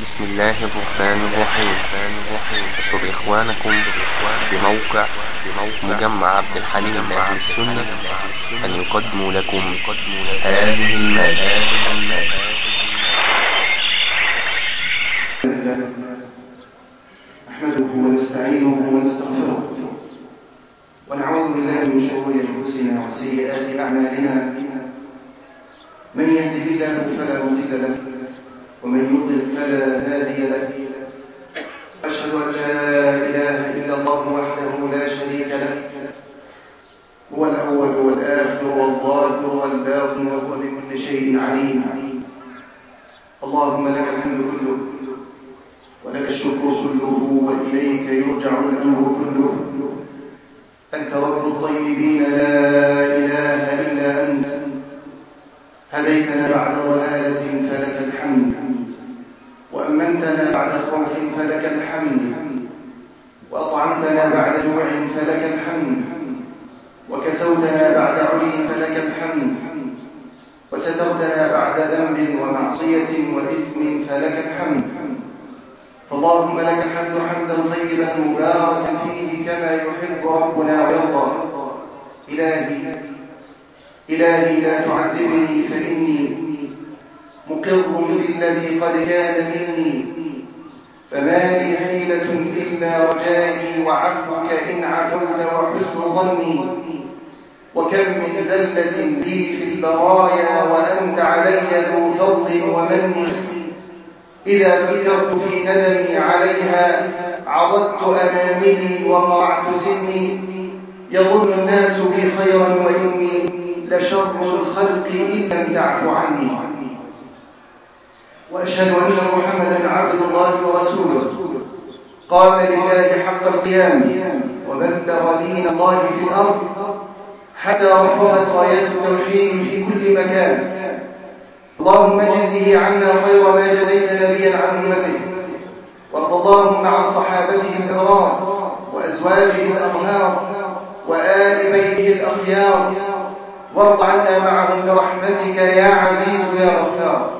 بسم الله الرحمن الرحيم. يسر إخوانكم بموقع مجمع عبد الحليم لأهل السنة أن يقدموا لكم هذه المادة. نحمده ونستعينه ونستغفره. ونعوذ بالله من شرور أنفسنا وسيئات أعمالنا. من يهده الله فلا مضل له فلا هادي له أشهد أن لا إله إلا الله وحده لا شريك له. هو الأول والآخر والظاهر والباطن وهو بكل شيء عليم. اللهم لك الحمد كله ولك الشكر كله وإليك يرجع الأمر كله. أنت رب الطيبين لا إله إلا أنت. هديتنا بعد ضلالة فلك الحمد وأمنتنا بعد خوف فلك الحمد وأطعمتنا جوع فلك الحمد وكسوتنا بعد علي فلك الحمد وسترتنا بعد ذنب ومعصية وإثم فلك الحمد. فاللهم لك الحمد حمدا طيبا مباركا فيه كما يحب ربنا ويرضى. إلهي إلهي لا تعذبني فإني مقر بالذي قد كان مني. فما لي حيلة إلا رجائي وعفوك إن عفوت وحسن ظني. وكم من زلة لي في البرايا وأنت علي ذو فضل ومن. إذا فكرت في ندمي عليها عضدت أناملي وقرعت سني. يظن الناس بي خيرا وإني لشر الخلق إن لم تعف عني. وأشهد أن محمدا عبد الله ورسوله. قام لله حق القيام وبلغ دين الله في الأرض. حتى رفعت رايات التوحيد في كل مكان. اللهم اجزه عنا خير ما جزيت نبيا عن أمته. وارض اللهم عن صحابته الأبرار وأزواجه الأطهار وآل بيته الأخيار. وارض عنا معهم برحمتك يا عزيز يا غفار.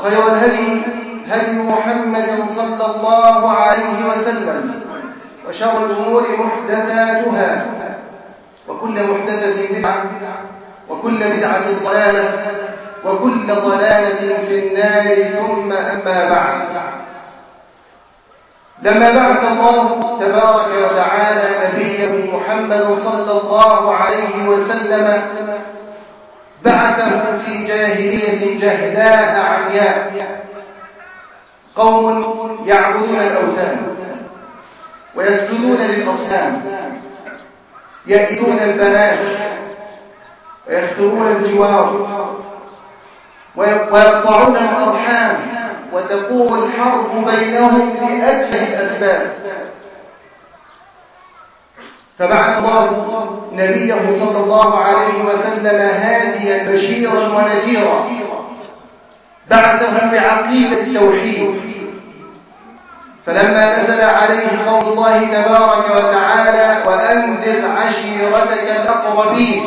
وخير الهدي هدي محمد صلى الله عليه وسلم وشر الأمور محدثاتها وكل محدثة بدعة وكل بدعة ضلالة وكل ضلالة في النار ثم أما بعد. لما بعث الله تبارك وتعالى نبيه محمد صلى الله عليه وسلم بعثه في جاهلية جهلاء عمياء. قوم يعبدون الأوثان ويسجدون للأصنام يئدون البنات ويخترون الجوار ويقطعون الأرحام وتقوم الحرب بينهم لأجل الأسباب. فبعث الله نبيه صلى الله عليه وسلم هاديا بشيرا ونذيرا. بعثهم بعقيدة التوحيد. فلما نزل عليه قول الله تبارك وتعالى وأنذر عشيرتك الأقربين.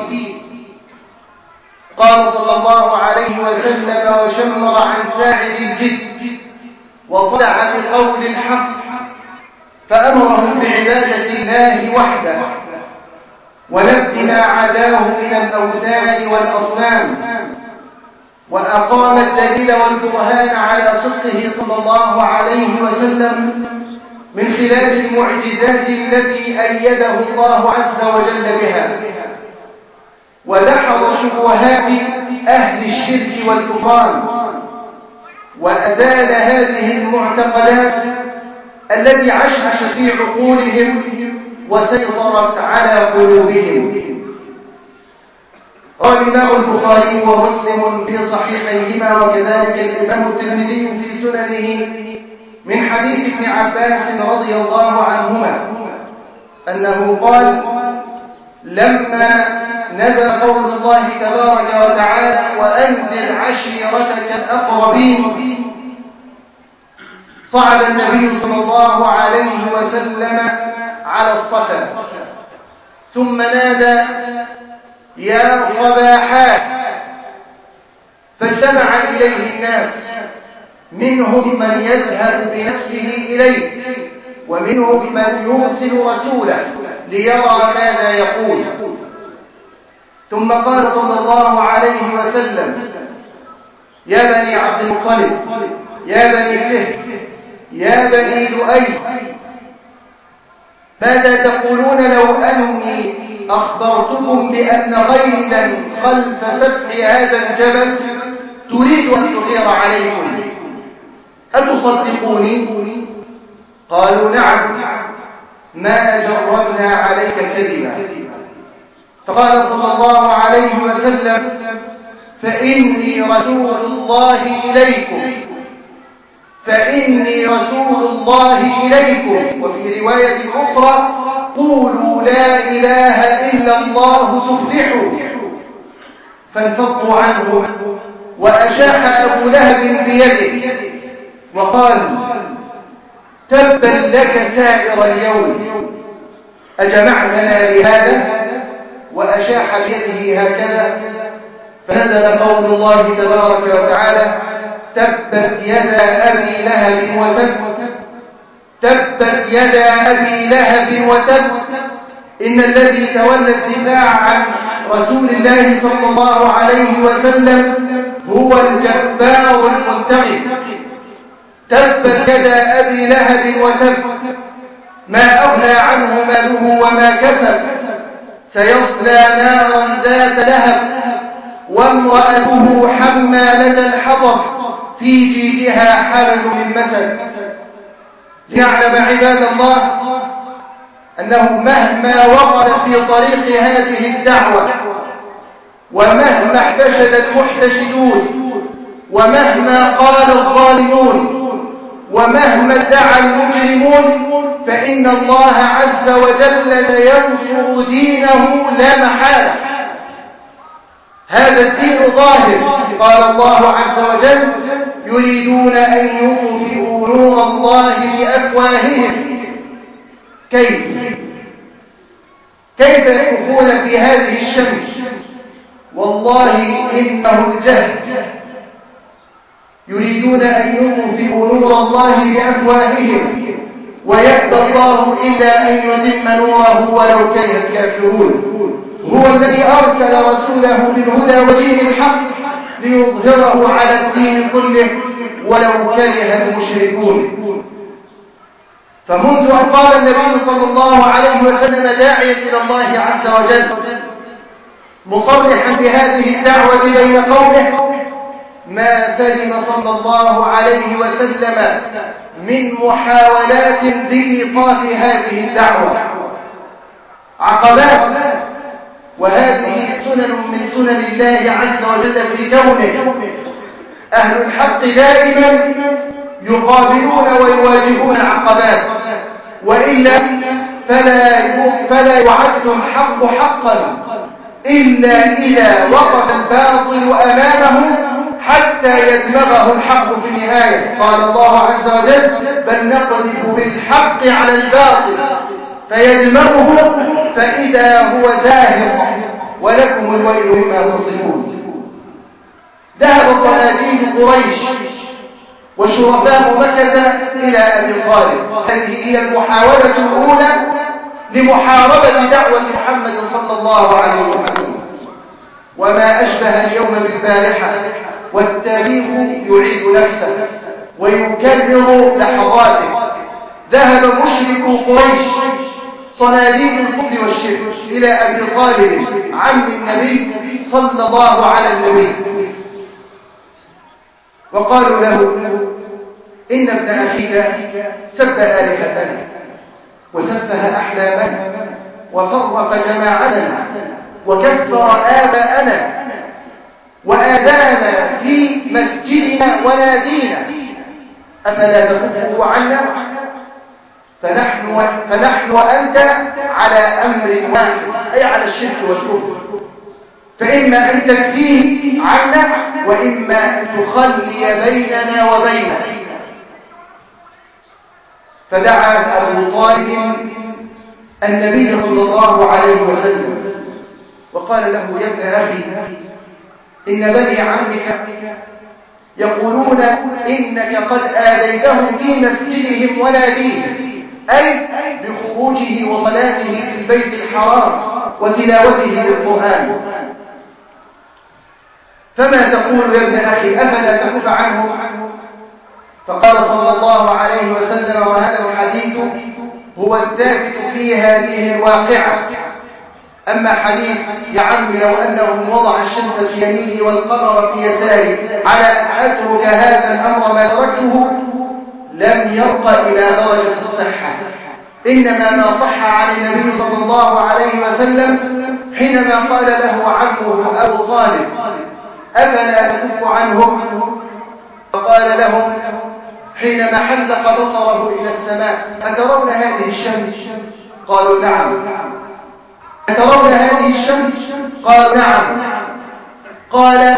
قال صلى الله عليه وسلم وشمر عن ساعد الجد وصدع بقول الحق فأمرهم بعبادة الله وحده. ونبذ ما عداه من الأوثان والأصنام. وأقام الدليل والبرهان على صدقه صلى الله عليه وسلم من خلال المعجزات التي أيده الله عز وجل بها. ودحض شبهات أهل الشرك والكفران وأزال هذه المعتقدات التي عشعشت في عقولهم وسيطرت على قلوبهم. قال الإمام البخاري ومسلم في صحيحيهما وكذلك الإمام الترمذي في سننه من حديث ابن عباس رضي الله عنهما أنه قال لما نزل قول الله تبارك وتعالى وأنذر عشيرتك الأقربين صعد النبي صلى الله عليه وسلم على الصفا ثم نادى يا صباحات. فاجتمع إليه الناس منهم من يذهب بنفسه إليه ومنهم من يرسل رسوله ليرى ماذا يقول. ثم قال صلى الله عليه وسلم يا بني عبد المطلب يا بني فهد يا بني لؤي ماذا تقولون لو أني أخبرتكم بأن غيلا خلف سفح هذا الجبل تريد أن تغير عليكم؟ أتصدقوني قالوا نعم. ما جربنا عليك كذبا. فقال صلى الله عليه وسلم فإني رسول الله إليكم. فإني رسول الله إليكم. وفي رواية أخرى قولوا لا إله إلا الله تفلحوا. فانفضوا عنه وأشاح أبو لهب بيده. وقال تبا لك سائر اليوم. أجمعتنا لهذا؟ وأشاح بيده هكذا. فنزل قول الله تبارك وتعالى تبت يدا أبي لهب وتب تبت يدا أبي لهب وتب إن الذي تولى الدفاع عن رسول الله صلى الله عليه وسلم هو الجبار المنتقم. تبت يدا أبي لهب وتب. ما أغنى عنه ماله وما كسب. سيصلى نارا ذات لهب. وامرأته حمالة الحطب. في جيدها حبل من مسد ليعلم عباد الله أنه مهما وقف في طريق هذه الدعوة ومهما احتشد المحتشدون ومهما قال الظالمون ومهما ادعى المجرمون فإن الله عز وجل سينصر دينه لا محالة. هذا الدين ظاهر. قال الله عز وجل يريدون أن يطفئوا نور الله بأفواههم. كيف؟ كيف يطوفون في هذه الشمس؟ والله إنه الجهل. يريدون أن يطفئوا نور الله بأفواههم. ويأبى الله إلا أن يتم نوره ولو كره الكافرون. هو الذي أرسل رسوله بالهدى ودين الحق ليظهره على الدين كله ولو كره المشركون. فمنذ أن قال النبي صلى الله عليه وسلم داعيا إلى الله عز وجل مصرحا بهذه الدعوة بين قومه ما سلم صلى الله عليه وسلم من محاولات لإيقاف هذه الدعوة. عقبات وهذه سنن من سنن الله عز وجل في كونه. أهل الحق دائما يقابلون ويواجهون العقبات وإلا فلا فلا يعد الحق حقا إلا إذا وقف الباطل أمامه حتى يدمغه الحق في النهاية. قال الله عز وجل بل نقذف بالحق على الباطل فيدمغه فإذا هو زاهق ولكم الويل مما تصفون ذهب صناديد قريش وشرفاء مكة إلى أبي طالب هذه هي المحاولة الأولى لمحاربة دعوة محمد صلى الله عليه وسلم. وما أشبه اليوم بالبارحة والتاريخ يعيد نفسه ويكرر لحظاته. ذهب مشرك قريش صناديد الكفر والشرك. إلى أبي طالب عم النبي صلى الله على النبي. وقالوا له إن ابن أخيك سب آلهتنا وسفه أحلامنا وفرق جماعتنا وكفر آباءنا وآذانا في مسجدنا ونادينا. أفلا تكفه عنا؟ فنحن, فنحن وأنت على أمر واحد أي على الشرك والكفر. فإما أن تكفيه عنا وإما أن تخلي بيننا وبينه فدعا أبو طالب النبي صلى الله عليه وسلم وقال له يا ابن أخي إن بني عمك يقولون إنك قد آذيتهم في مسجدهم وناديهم أي بخروجه وصلاته في البيت الحرام وتلاوته للقرآن فما تقول يا ابن أخي؟ أفلا تكف عنه؟ فقال صلى الله عليه وسلم وهذا الحديث هو الثابت في هذه الواقعة. أما حديث يا عم لو أنه وضع الشمس في يمينه والقمر في يساره على أن أترك هذا الأمر ما تركته؟ لم يرقى إلى درجة الصحة. إنما ما صح عن النبي صلى الله عليه وسلم حينما قال له عمه أبو طالب أفلا تكف عنهم؟ فقال لهم حينما حلق بصره إلى السماء أترون هذه الشمس؟ قالوا نعم. أترون هذه الشمس؟ قال نعم. قال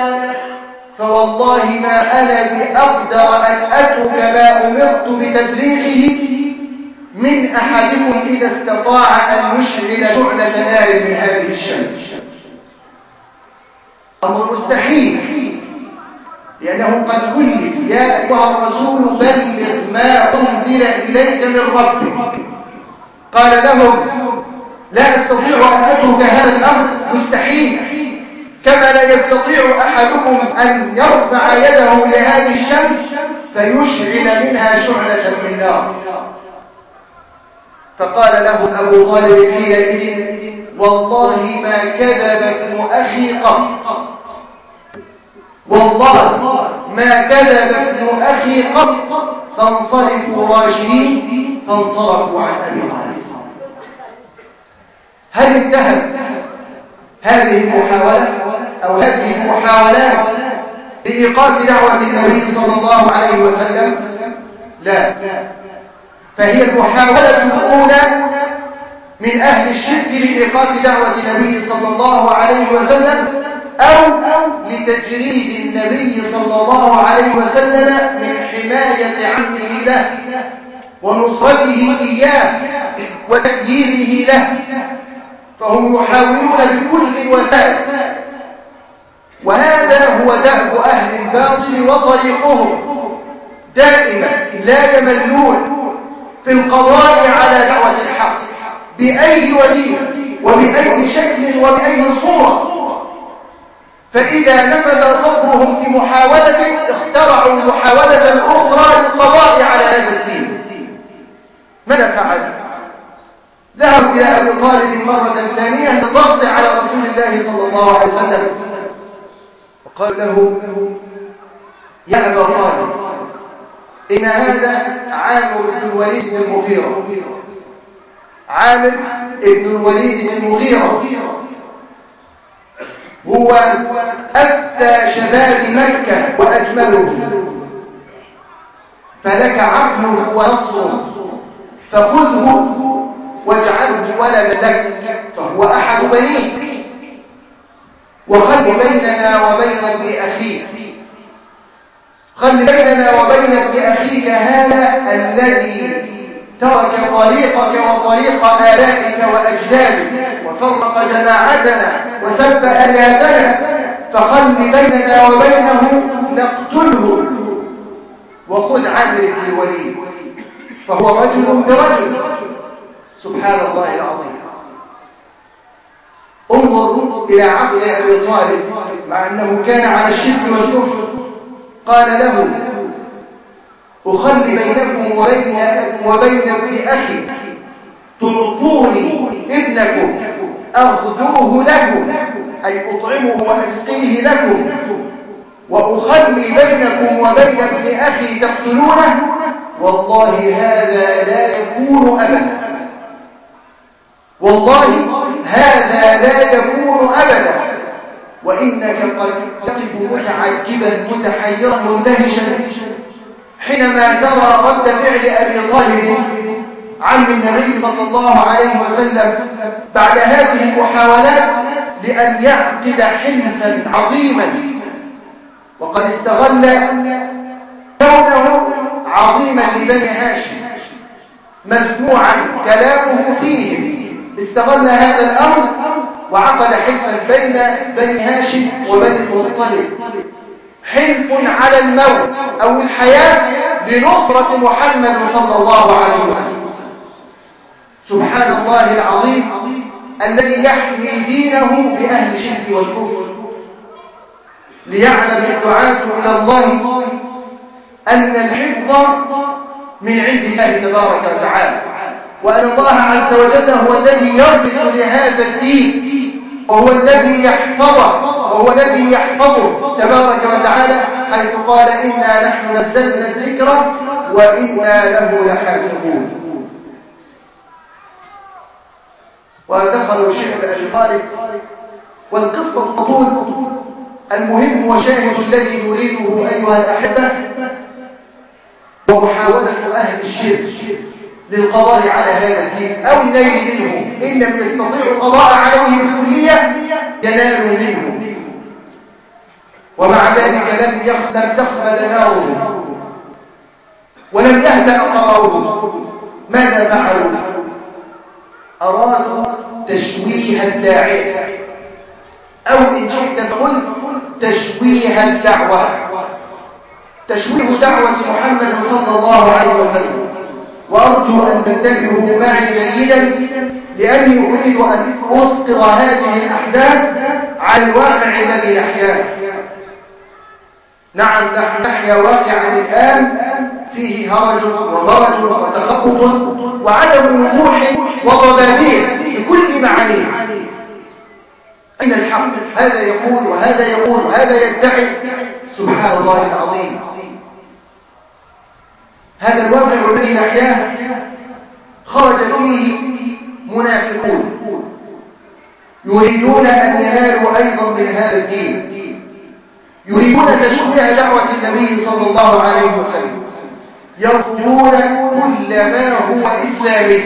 فوالله ما أنا بأقدر أن أترك ما أمرت بتبليغه من أحدكم إذا استطاع أن يشعل شعلة نار من هذه الشمس. أمر مستحيل. لأنه قد كلف. يا أيها الرسول بلغ ما أنزل إليك من ربك. قال لهم لا أستطيع أن أترك هذا الأمر. مستحيل. كما لا يستطيع أحدكم أن يرفع يده لهذه الشمس فيشعل منها شعلة من نار. فقال له أبو طالب حينئذ والله ما كذب ابن أخي قط. والله ما كذب ابن أخي قط. فانصرفوا راشدين فانصرفوا عن أبي طالب. هل انتهت هذه المحاولة؟ أو هذه المحاولات لإيقاف دعوة النبي صلى الله عليه وسلم؟ لا. فهي المحاولة الأولى من أهل الشرك لإيقاف دعوة النبي صلى الله عليه وسلم أو لتجريد النبي صلى الله عليه وسلم من حماية عمه له ونصرته إياه وتأييده له. فهم يحاولون بكل الوسائل وهذا هو دأب أهل الباطل وطريقهم. دائما لا يملون في القضاء على دعوة الحق بأي وسيلة وبأي شكل وبأي صورة. فإذا نفذ صبرهم في محاولة اخترعوا محاولة أخرى للقضاء على هذا الدين. ماذا فعل؟ ذهبوا إلى أبي طالب مرة ثانية للضغط على رسول الله صلى الله عليه وسلم. وقال له يا أبا طالب إن هذا عامر بن الوليد بن المغيرة عامر بن الوليد بن المغيرة هو أفتى شباب مكة وأجمله فلك عقله ونصره فخذه واجعله ولدا لك فهو أحد بنيك. وخل بيننا وبين ابن أخيك. خل بيننا وبين ابن أخيك هذا الذي ترك طريقك وطريق آلائك وأجدادك وفرق جماعتنا وسب آلهتنا فخل بيننا وبينه نقتله. وخذ عمرو بن الوليد فهو رجل برجل. سبحان الله العظيم. انظر إلى عقل أبي طالب مع أنه كان على الشرك والكفر قال له أخلي بينكم وبين وبين ابن أخي تعطوني ابنكم أغذوه لكم أي أطعمه وأسقيه لكم وأخلي بينكم وبين ابن أخي تقتلونه؟ والله هذا لا يكون أبدا. والله هذا لا يكون أبدا. وإنك قد تقف متعجبا متحيرا مندهشا حينما ترى رد فعل أبي طالب عم النبي صلى الله عليه وسلم بعد هذه المحاولات لأن يعقد حلفا عظيما. وقد استغل كونه عظيما لبني هاشم مسموعا كلامه فيهم. استغل هذا الأمر وعقد حلفا بين بني هاشم وبني المطلب. حلف على الموت أو الحياة لنصرة محمد صلى الله عليه وسلم. سبحان الله العظيم الذي يحمي دينه بأهل الشرك والكفر. ليعلم الدعاة إلى الله أن الحفظ من عند الله تبارك وتعالى. وأن الله عز وجل هو الذي يربط لهذا الدين وهو الذي يحفظه وهو الذي يحفظه. تبارك وتعالى حيث قال إنا نحن نزلنا الذكر وإنا له لحافظون. ودخلوا شعر أبي طالب والقصة تطول المهم وشاهد الذي نريده أيها الأحبة ومحاولة أهل الشرك. للقضاء على هذا الدين أو النيل منهم إن لم يستطيعوا القضاء عليه بالكلية ينالوا منه. ومع ذلك لم لم تخمد نارهم ولم يهدأ قرارهم ماذا فعلوا؟ أرادوا تشويه الداعية أو إن شئت فقل تشويه الدعوة. تشويه دعوة محمد صلى الله عليه وسلم. وأرجو أن تنتبهوا معي جيدا لأني أريد أن أسقط هذه الأحداث على الواقع الذي نحياه نعم نحن نحيا واقعا الآن فيه هرج ومرج وتخبط وعدم وضوح وضبابية بكل معانيه. أين الحق؟ هذا يقول وهذا يقول وهذا يدعي. سبحان الله العظيم. هذا الواقع الذي نحياه خرج فيه منافقون. يريدون أن ينالوا أيضا من هذا الدين. يريدون تشويه دعوة النبي صلى الله عليه وسلم. يرفضون كل ما هو إسلامي.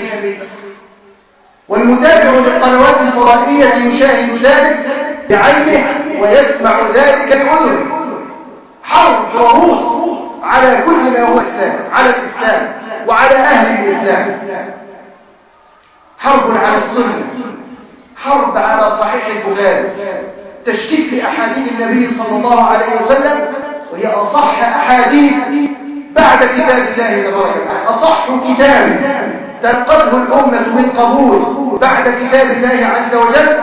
والمتابع للقنوات الفضائية يشاهد ذلك بعينه ويسمع ذلك بأذنه. حرب وروس. على كل ما هو إسلام على الإسلام وعلى أهل الإسلام. حرب على السنة حرب على صحيح البخاري تشكيك في أحاديث النبي صلى الله عليه وسلم وهي أصح أحاديث بعد كتاب الله تبارك وتعالى. أصح كتاب تنقذه الأمة من قبول بعد كتاب الله عز وجل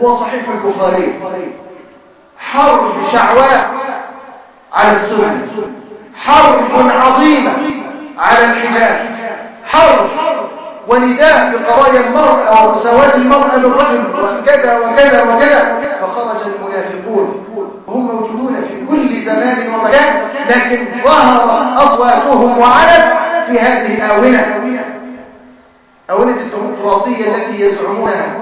هو صحيح البخاري. حرب شعواء على السنة. حرب عظيمة على الحجاب حرب ونداء بقضايا المرأة ومساواة المرأة للرجل وكذا وكذا وكذا. فخرج المنافقون. هم موجودون في كل زمان ومكان لكن ظهر أصواتهم وعلت في هذه الآونة. آونة الديمقراطية التي يزعمونها.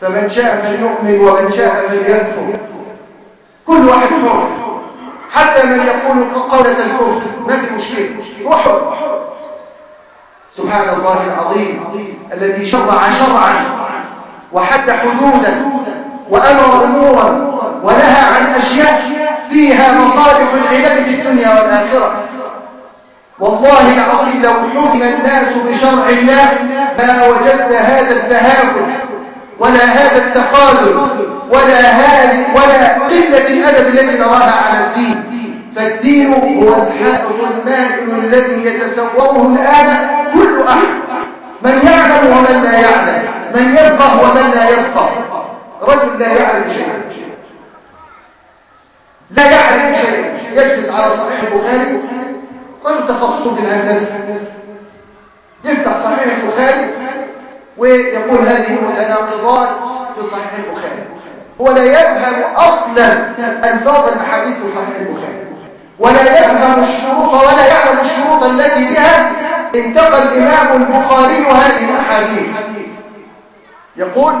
فمن شاء فليؤمن ومن شاء فليكفر. كل واحد حر حتى من يقول قولة الكفر ما في مشكلة. هو حر سبحان الله العظيم الذي شرع شرعا وحد حدودا وأمر أمورا ونهى عن أشياء فيها مصالح العباد في الدنيا والآخرة. والله العظيم لو حكم الناس بشرع الله ما وجدت هذا التهاون ولا هذا التخاذل ولا هذه ولا قلة الأدب التي نراها على الدين. فالدين هو الحائط المائل الذي يتصوره الآن كل أحد. من يعلم ومن لا يعلم من يفقه ومن لا يفقه رجل لا يعلم شيئا. لا يعلم شيئا. يجلس على صحيح البخاري. رجل تخصصه في الهندسة. يفتح صحيح البخاري ويقول هذه متناقضات في صحيح البخاري. هو لا يفهم أصلا ألفاظ الأحاديث في صحيح البخاري. ولا يفهم الشروط ولا يعلم الشروط التي بها انتقى الإمام البخاري هذه الأحاديث. يقول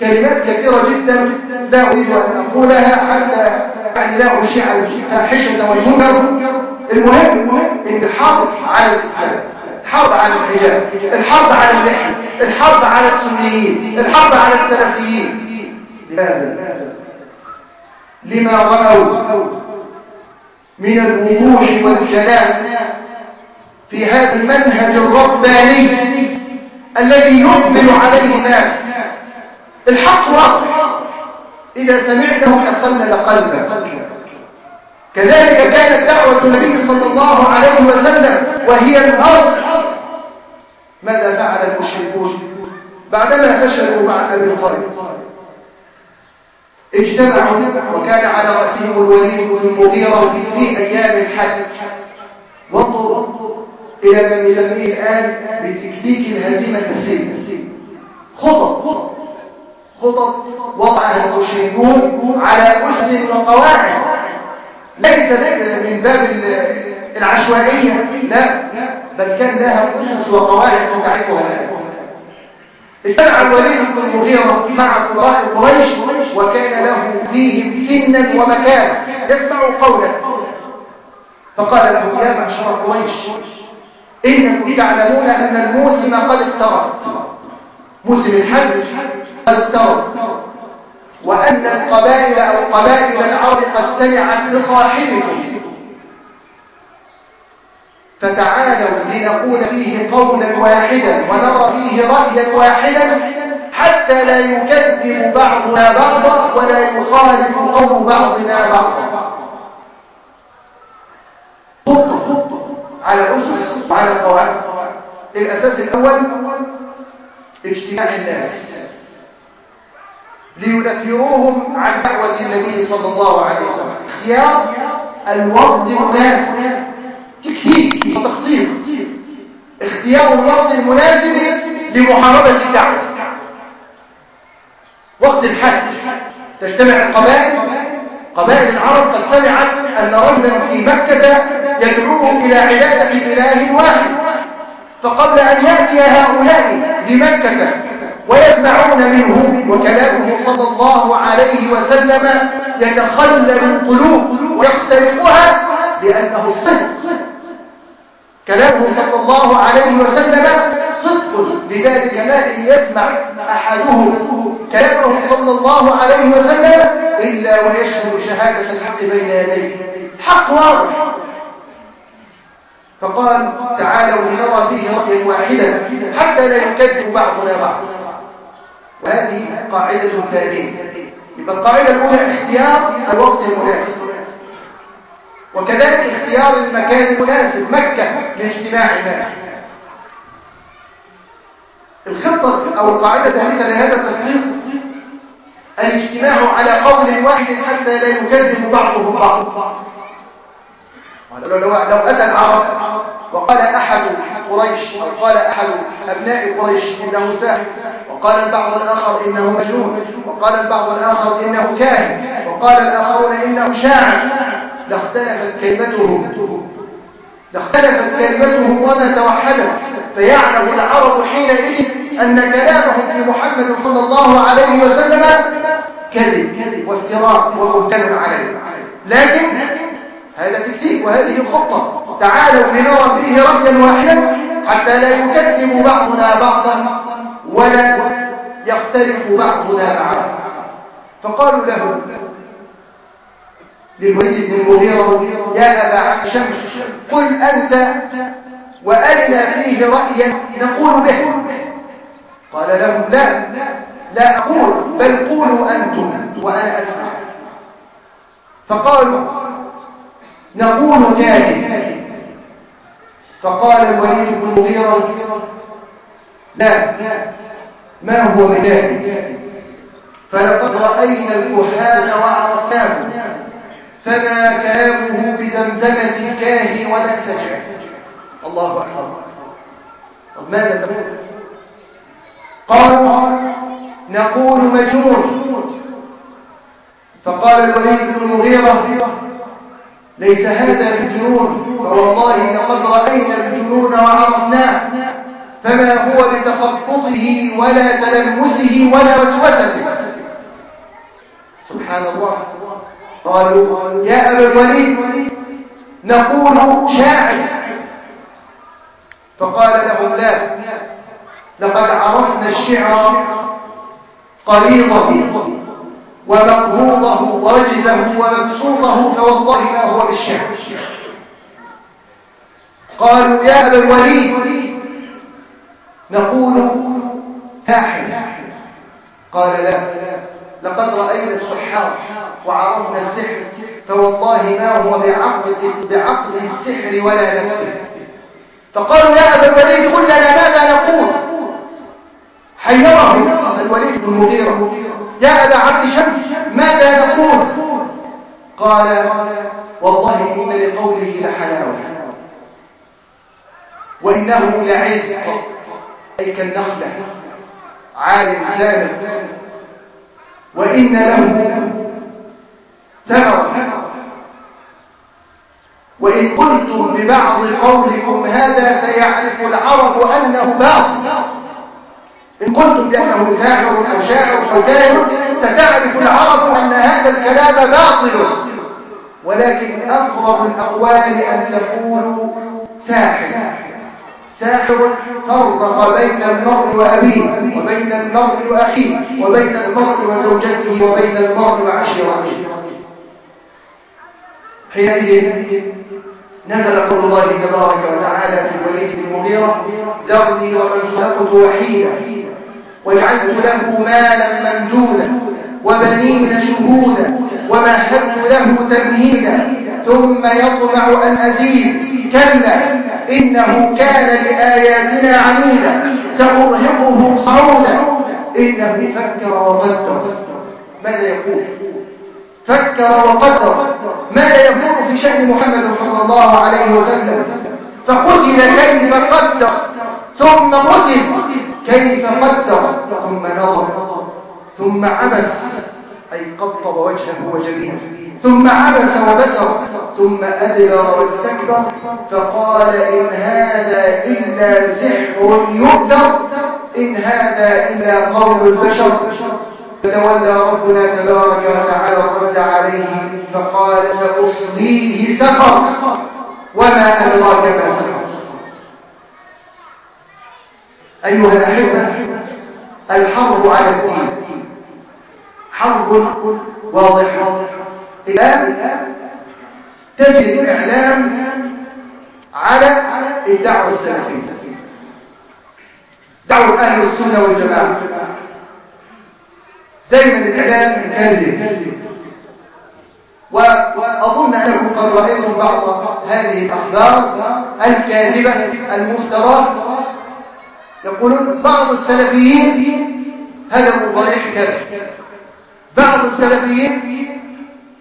كلمات كثيرة جدا لا أريد أن أقولها حتى يعني لا أشيع الفاحشة والمنكر. المهم إن الحرب على الإسلام الحرب على الحجاب الحرب على اللحية الحرب على السنيين الحرب على السلفيين لما رأوا من الوضوح والكلام في هذا المنهج الرباني الذي يقبل عليه الناس. الحق واضح إذا سمعته تخلل قلبك كذلك كانت دعوة النبي صلى الله عليه وسلم وهي الأصل ماذا فعل المشركون؟ بعدما فشلوا مع أبي طالب. اجتمعوا وكان على رأسهم الوليد بن المغيرة في أيام الحج. وانظروا إلى ما نسميه الآن بتكتيك الهزيمة النفسية. خطط خطط وضعها المشركون على أسس وقواعد ليست من باب العشوائية لا بل كان لها أسس وقواعد ستعرفها الآن. اجتمع الوليد بن المغيرة مع قراء قريش وكان له فيهم سنا ومكانة يسمعوا قوله. فقال له يا معشر قريش إنكم تعلمون أن الموسم قد اقترب موسم الحج قد اقترب وأن القبائل أو قبائل العرب قد سمعت بصاحبكم فتعالوا لنقول فيه قولا واحدا ونرى فيه رأيا واحدا. حتى لا يكذب بعضنا بعضا ولا يخالف قول بعضنا بعضا. على أسس وعلى قواعد الأساس الأول اجتماع الناس. ليذكروهم عن دعوة النبي صلى الله عليه وسلم. اختيار الوقت المناسب تكتيك وتخطيط. اختيار الوقت المناسب لمحاربة الدعوة. وقت الحج. تجتمع القبائل. قبائل العرب قد سمعت أن رجلا في مكة يدعوهم إلى عبادة إله واحد. فقبل أن يأتي هؤلاء لمكة ويسمعون منه وكلامه صلى الله عليه وسلم يتخلل القلوب ويخترقها لأنه الصدق كلامه صلى الله عليه وسلم صدق لذلك ما إن يسمع أحدهم كلامه صلى الله عليه وسلم إلا ويشهد شهادة الحق بين يديه. حق واضح. فقال تعالوا لنرى فيه رأيا واحدا حتى لا يكذب بعضنا بعض. وهذه قاعدة ثانية يبقى القاعدة الأولى اختيار الوقت المناسب. وكذلك اختيار المكان المناسب مكة لاجتماع الناس. الخطة أو القاعدة الثالثة لهذا التخطيط الاجتماع على قول واحد حتى لا يكذب بعضهم بعض. لو, لو أتى العرب وقال أحد قريش أو قال أحد أبناء قريش إنه ساحر وقال البعض الآخر إنه مجنون وقال البعض الآخر إنه كاهن وقال الآخرون إنه شاعر لاختلفت كلمتهم لاختلفت كلمتهم وما توحدت. فيعلم العرب حينئذ أن كلامهم في محمد صلى الله عليه وسلم كذب وافتراء وبهتان عليه. لكن هذا تكتيك وهذه خطة. تعالوا لنرى فيه رأيا واحدا حتى لا يكذب بعضنا بعضا ولا يختلف بعضنا بعضا. فقالوا له للوليد بن المغيرة يا أبا عبد شمس قل أنت وأرنا فيه رأيا نقول به. قال لهم لا لا أقول بل قولوا أنتم وأنا أسمع. فقالوا نقول كاهن فقال الوليد بن المغيرة لا ما هو بكاهن فلقد رأينا الكهان وعرفناهم فما كلامه بزمزمة الكاهن ولا سجع. الله أكبر. طب ماذا نقول؟ قالوا نقول مجنون. فقال الوليد بن المغيرة ليس هذا بالجنون فوالله لقد رأينا الجنون وعرفناه. فما هو بتخبطه ولا تلمسه ولا وسوسته. سبحان الله. قالوا يا أبا الوليد نقول شاعر. فقال لهم لا لقد عرفنا الشعر قريضه ومقبوضه ورجزه ومبسوطه فوالله ما هو بالشعر. قالوا يا أبا الوليد نقول ساحر قال لا لقد رأينا السحار. وعرفنا السحر فوالله ما هو بعقد, بعقد السحر ولا نفسه فقالوا يا أبا الوليد قل لنا ماذا نقول؟ حيره الوليد بن المغيرة يا أبا عبد شمس ماذا نقول؟ قال والله إن لقوله لحلاوة. وإنه لعذق أي كالنخلة عالم زامن. وإن له وإن قلتم ببعض قولكم هذا سيعرف العرب أنه باطل. إن قلتم بأنه ساحر أو شاعر أو كاهن ستعرف العرب أن هذا الكلام باطل. ولكن أقرب الأقوال أن تقولوا ساحر. ساحر فرق بين المرء وأبيه وبين المرء وأخيه وبين المرء وزوجته وبين المرء وعشيرته. حينئذ نزل قول الله تبارك وتعالى في الوليد بن المغيرة ذرني ومن خلقت وحيدا وجعلت له مالا ممدودا وبنين شهودا ومهدت له تمهيدا ثم يطمع أن أزيد. كلا إنه كان لآياتنا عنيدا سأرهقه صعودا. إنه فكر وقدر. ماذا يقول؟ فكر وقدر ماذا يقول في شأن محمد صلى الله عليه وسلم. فقتل كيف قدر ثم قتل كيف قدر ثم نظر ثم عبس أي قطب وجهه وجبينه ثم عبس وبسر ثم أدبر واستكبر فقال إن هذا إلا سحر يؤثر إن هذا إلا قول البشر. فتولى ربنا تبارك وتعالى الرد عليه فقال سأصليه سقر. وما أدراك ما سقر. أيها الأحبة الحرب على الدين. حرب واضحة. الآن تجد الإعلام على الدعوة السلفية دعوة أهل السنة والجماعة. دائما الإعلام يكذب وأظن أنكم قد رأيتم بعض هذه الأخبار الكاذبة المفترى. يقولون بعض السلفيين هذا ضريح كذب بعض السلفيين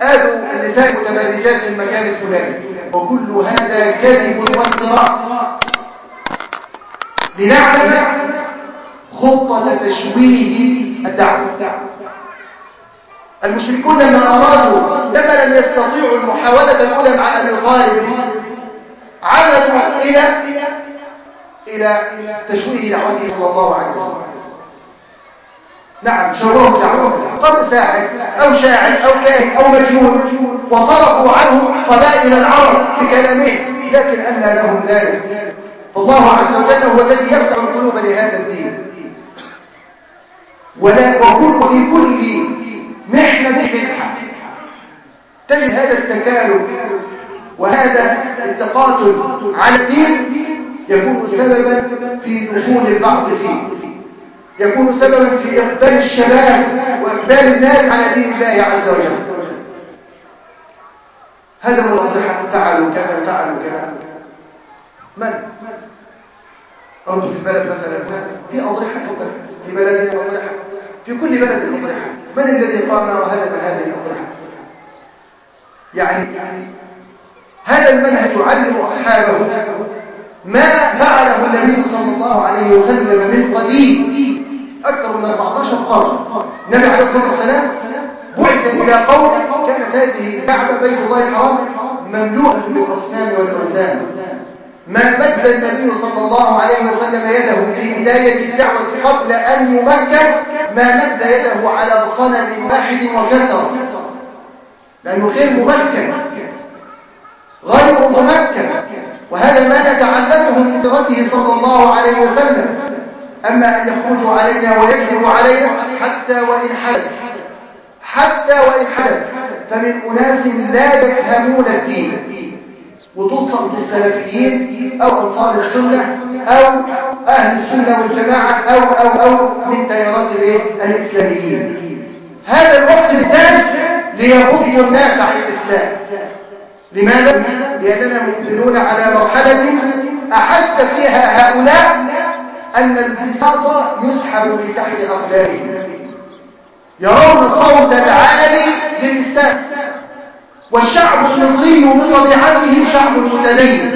آلوا النساء المتبرجات في المكان الفلاني. وكل هذا كذب وافتراء. لنعلم خطة تشويه الدعوة. المشركون لما أرادوا لما لم يستطيعوا المحاولة الأولى مع أبي الغالب عملوا إلى إلى تشويه دعوته صلى الله عليه وسلم. نعم شروه دعوه قد ساحر أو شاعر أو كاهن أو مجنون وصرفوا عنه قبائل العرب بكلامهم لكن أن لهم ذلك. فالله عز وجل هو الذي يفتح القلوب لهذا الدين. ولا وكل في كل محنة بدعة تجد هذا التكالب وهذا التقاتل على الدين يكون سببا في دخول البعض فيه. يكون سببا في إقبال الشباب وإقبال الناس على دين الله عز وجل. هذا هو الأضحى فعلوا كذا فعلوا كذا. من؟ أرض في البلد مثلا. في أضحى في بلدنا أضحى في كل بلد أضحى من الذي قام وهدم هذه الأضحى يعني هذا المنهج يعلم أصحابه ما فعله النبي صلى الله عليه وسلم من قديم. أكثر من 14 قرن. النبي عليه الصلاة والسلام بعث إلى قوم كانت هذه الكعبة بيت الله الحرام مملوءة بالأصنام والأوثان. ما مد النبي صلى الله عليه وسلم يده في بداية الدعوة قبل أن يمكن ما مد يده على صنم واحد وكسر. لأنه غير ممكن غير ممكن وهذا ما نتعلمه من سيرته صلى الله عليه وسلم. أما أن يخرجوا علينا ويكذبوا علينا حتى وإن حدث. حتى وإن حدث. فمن أناس لا يفهمون الدين. وتوصل بالسلفيين أو أنصار السنة أو أهل السنة والجماعة أو أو أو من تيارات الإسلاميين. هذا الوقت بالذات ليغض الناس عن الإسلام. لماذا؟ لأننا مقبلون على مرحلة أحس فيها هؤلاء أن البساط يسحب من تحت أقدامهم يرون الصوت العالي للإسلام. والشعب المصري بطبيعته شعب متدين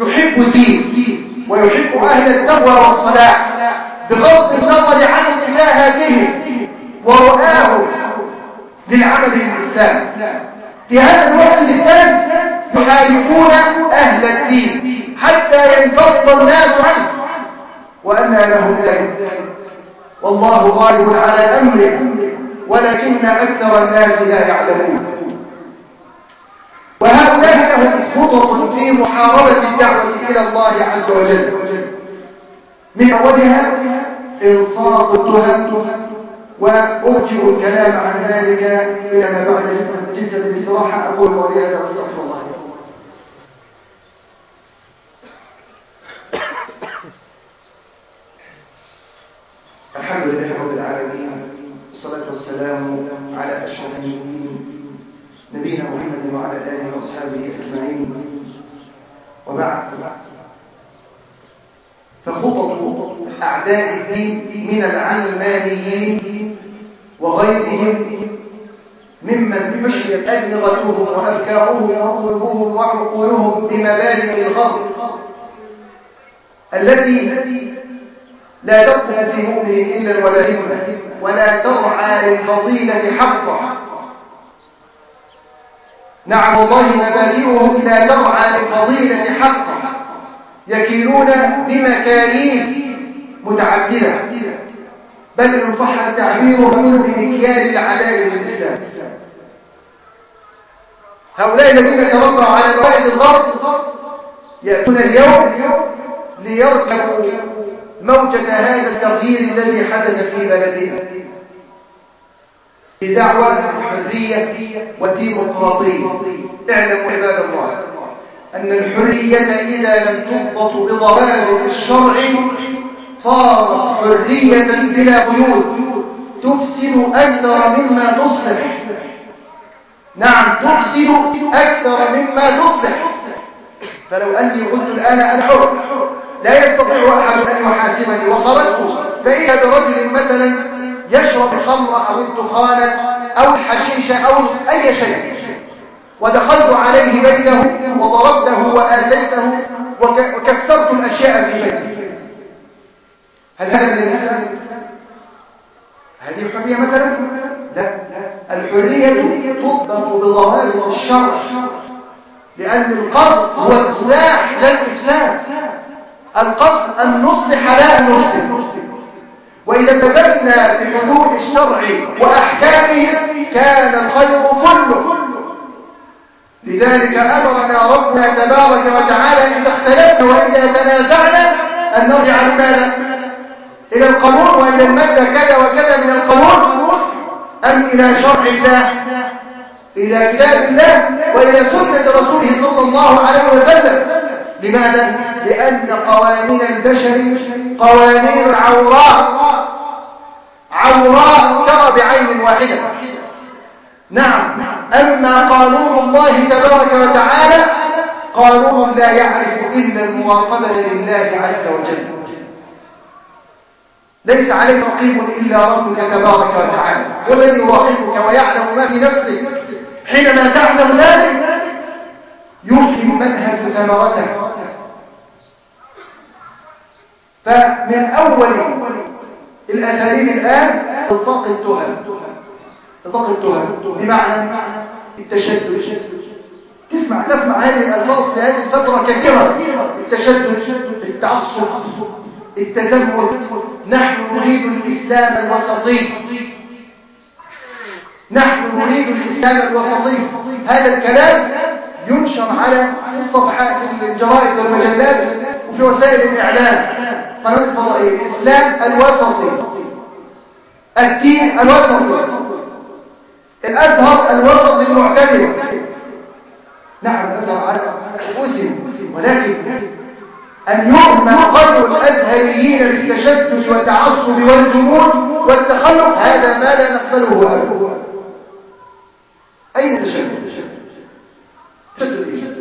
يحب الدين ويحب أهل التقوى والصلاح بغض النظر عن اتجاهاتهم ورؤاهم للعمل بالإسلام في هذا الوقت بالذات يحاربون أهل الدين حتى ينفض الناس عنه وأن لهم ذلك والله غالب على أمره ولكن أكثر الناس لا يعلمون. وهؤلاء لهم خطط في محاربة الدعوة إلى الله عز وجل. من أولها إنصاف التهم وأرجئ الكلام عن ذلك إلى ما بعد جلسة الاستراحة أقول قولي هذا وأستغفر الله. الحمد لله رب العالمين والصلاة والسلام على أشرف المؤمنين نبينا محمد وعلى آله وأصحابه أجمعين. وبعد. فخطط أعداء الدين من العلمانيين وغيرهم ممن حشيت أدمغتهم وأفكارهم وقلوبهم وعقولهم بمبادئ الغرب التي لا تقتل في مؤمن إلا ولا همة ولا ترعى للفضيلة حقا. نعم والله مبادئهم لا ترعى للفضيلة حقا يكيلون بمكاييل متعددة. بل إن صح التعبير فمن بمكيال العداء للإسلام هؤلاء الذين تربوا على روائد الغرب يأتون اليوم ليركبوا موجة هذا التغيير الذي حدث في بلدنا. بدعوة الحرية والديمقراطية اعلموا عباد الله أن الحرية إذا لم تضبط بضوابط الشرع صارت حرية بلا قيود تفسد أكثر مما تصلح. نعم تفسد أكثر مما تصلح. فلو أني قلت الآن أنا حر لا يستطيع أحد أن يحاسبني وخرجت فإذا برجل مثلا يشرب الخمر أو الدخان أو الحشيش أو أي شيء. ودخلت عليه بيته وضربته وآذيته وكسرت الأشياء في بيته. هل هذا من الإسلام؟ هذه الحرية مثلا؟ لا. الحرية تضبط بضوابط الشرع لأن القصد هو الإصلاح لا الإفساد. القصد أن نصلح لا أن نفسد. وإذا التزمنا بحدود الشرع وأحكامه كان الخير كله لذلك أمرنا ربنا تبارك وتعالى إذا اختلفنا وإذا تنازعنا أن نرجع لماذا؟ إلى القانون وإلى المادة كذا وكذا من القانون أم إلى شرع الله إلى كتاب الله وإلى سنة رسوله صلى الله عليه وسلم لماذا؟ لأن قوانين البشر قوانين عوراء عوراء ترى بعين واحدة. نعم. أما قانون الله تبارك وتعالى قانون لا يعرف إلا المراقبة لله عز وجل. ليس عليك رقيب إلا ربك تبارك وتعالى. والذي يراقبك ويعلم ما في نفسك. حينما تعلم ذلك يوحي المنهج ثمرته فمن أول الأساليب الآن إلصاق التهم إلصاق التهم. بمعنى التشدد. تسمع تسمع هذه الألفاظ في هذه الفترة كثيرة. التشدد التعصب التزمت نحن نريد الإسلام الوسطي. نحن نريد الإسلام الوسطي. هذا الكلام ينشر على الصفحات الجرائد والمجلات. وفي وسائل الإعلام قناة الفضائية الإسلام الوسطي. الدين الوسطي. الأزهر الوسطي المعتدل. نعم الأزهر على أسم ولكن أن يرمى غير الأزهريين بالتشدد والتعصب والجمود والتخلف هذا ما لا نقبله أبدا. أين تشدد؟ تشدد إيه؟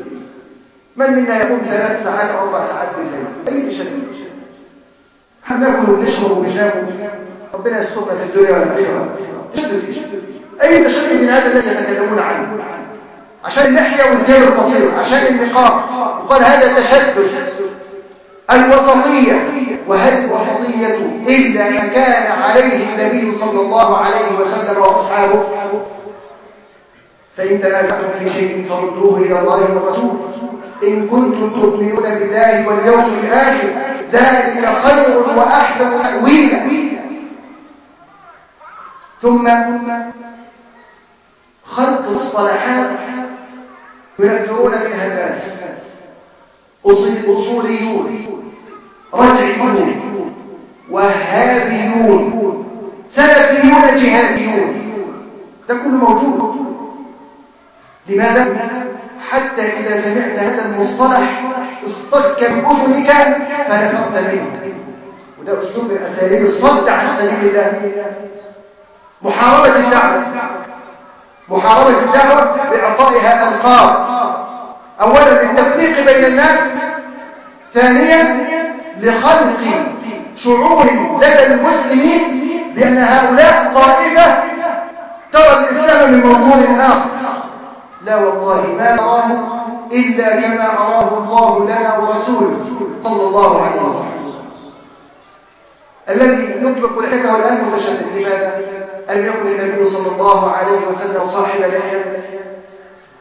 من منا يقوم ثلاث ساعات أو أربع ساعات بالليل؟ أي تشدد؟ هناكل ونشرب وننام. ربنا يسترنا في الدنيا والآخرة؟ أي تشدد من هذا الذي يتكلمون عنه. عشان اللحية والزير القصير عشان النقاب وقال هذا تشدد. الوسطية. وهل الوسطية إلا ما كان عليه النبي صلى الله عليه وسلم وأصحابه؟ فإن تنازعتم في شيء فردوه إلى الله والرسول. إن كنتم تؤمنون بالله واليوم الآخر ذلك خير وأحسن تأويلا. ثم خلق مصطلحات ينفرون منها الناس. أصوليون رجعيون وهابيون سلفيون جهاديون. ده كله موجود. لماذا؟ حتى إذا سمعت هذا المصطلح اصطدك بأذنك فنفقت منه. وده أسلوب من أساليب الصد عن سبيل الله. محاربة الدعوة. محاربة الدعوة بإعطائها ألقاب أولا للتفريق بين الناس. ثانيا لخلق شعور لدى المسلمين بأن هؤلاء طائفة ترى الإسلام من منظور آخر. لا والله ما نراه إلا كما أراه الله لنا ورسوله صلى الله عليه وسلم الذي يطلق لحيته الآن متشدد لماذا؟ ألم يكن النبي صلى الله عليه وسلم صاحب لحية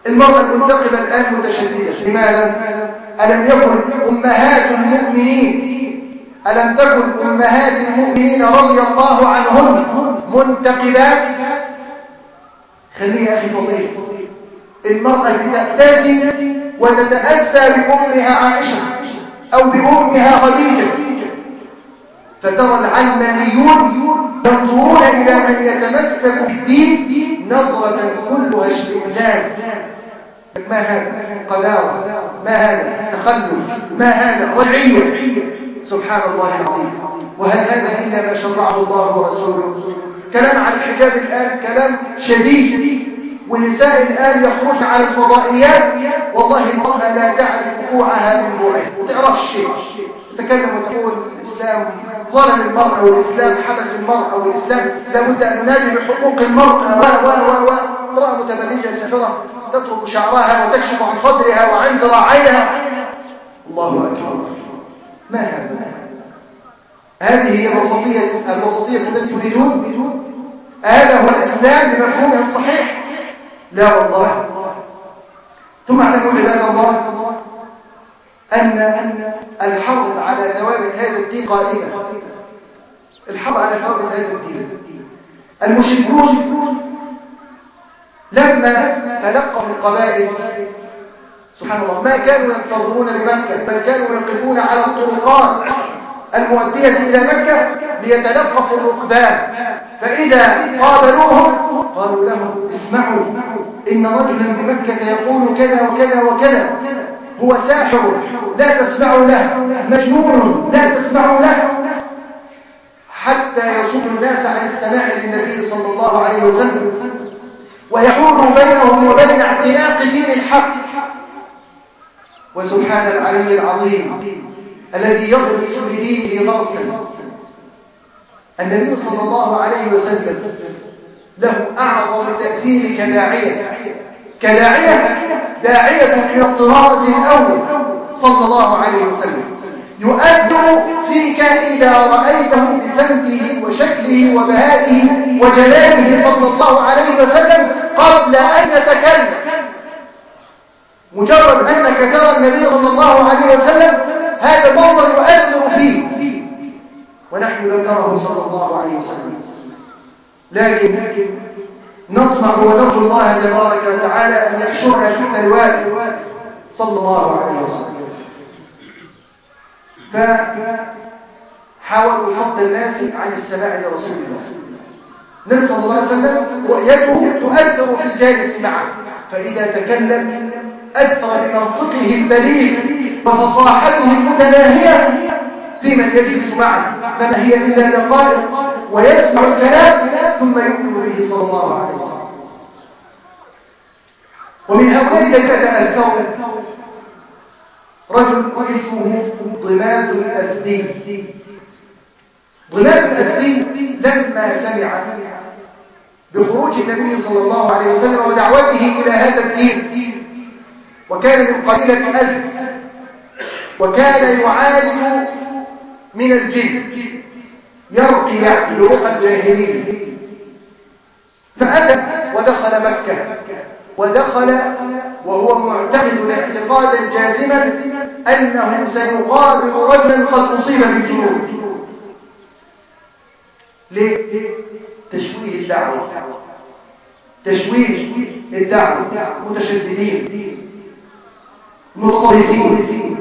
المرأة المنتقبة الآن متشددة لماذا؟ ألم يكن أمهات المؤمنين ألم تكن أمهات المؤمنين رضي الله عنهم منتقبات خليه يا أخي فضيل المرأة تأتي وتتأسى بأمها عائشة أو بأمها خديجة. فترى العلمانيون ينظرون إلى من يتمسك بالدين نظرة كلها اشتئزاز ما هذا؟ قلاوة ما هذا؟ تخلف. ما هذا؟ رجعية. سبحان الله العظيم. وهل هذا إلا ما شرعه الله ورسوله؟ كلام عن الحجاب الآن كلام شديد. والنساء الآن يخرج على الفضائيات والله المرأة لا تعرف كوعها من بوعها وتعرف الشيء. تتكلم وتقول الإسلام ظلم المرأة والإسلام حبس المرأة والإسلام لابد أن ننادي بحقوق المرأة و و و و امرأة متبرجة سفرة تترك شعرها وتكشف عن صدرها وعن ذراعيها الله أكبر. ما هذا؟ هذه هي الوسطية الوسطية التي تريدون؟ هذا هو الإسلام بمفهومه الصحيح. لا والله. ثم اعلموا عباد الله أن الحرب على ثوابت هذا الدين قائمة. الحرب على ثوابت هذا الدين. المشركون لما تلقوا القبائل سبحان الله ما كانوا ينتظرون بمكة بل كانوا يقفون على الطرقات المؤدية إلى مكة ليتلقفوا الركبان. فإذا قابلوهم قالوا لهم اسمعوا إن رجلا بمكة يقول كذا وكذا وكذا. هو ساحر لا تسمعوا له. مجنون لا تسمعوا له. حتى يصد الناس عن السماع للنبي صلى الله عليه وسلم. ويحول بينهم وبين اعتناق دين الحق. وسبحان العلي العظيم الذي يغرس بدينه غرسا النبي صلى الله عليه وسلم له أعظم تأثير كداعية. كداعية داعية من الطراز الأول صلى الله عليه وسلم. يؤثر فيك إذا رأيته بسمته وشكله وبهائه وجلاله صلى الله عليه وسلم قبل أن يتكلم. مجرد أنك ترى النبي صلى الله عليه وسلم هذا المنظر يؤثر فيه. ونحن لم نره صلى الله عليه وسلم. لكن نطمع ونرجو الله تبارك وتعالى أن يحشرنا في الوادي صلى الله عليه وسلم. فحاولوا صد الناس عن السماع لرسول الله. النبي صلى الله عليه وسلم رؤيته تؤثر في الجالس معه. فإذا تكلم أثر بمنطقه البليغ وفصاحته المتناهية في من يجلس معه. فما هي إلا دقائق ويسمع الكلام ثم يؤمن به صلى الله عليه وسلم. ومن الذين تأثروا رجل اسمه ضماد الأسدي ضماد الأسدي لما سمع بخروج النبي صلى الله عليه وسلم ودعوته إلى هذا الدين وكان من قبيلة أسد وكان يعالج من الجن. يرقي رقى الجاهلية فأتى ودخل مكة. ودخل وهو معتقد اعتقادا جازما أنه سيقابل رجلا قد أصيب بالجنود ليه؟ تشويه الدعوة. تشويه الدعوة. متشددين. متطرفين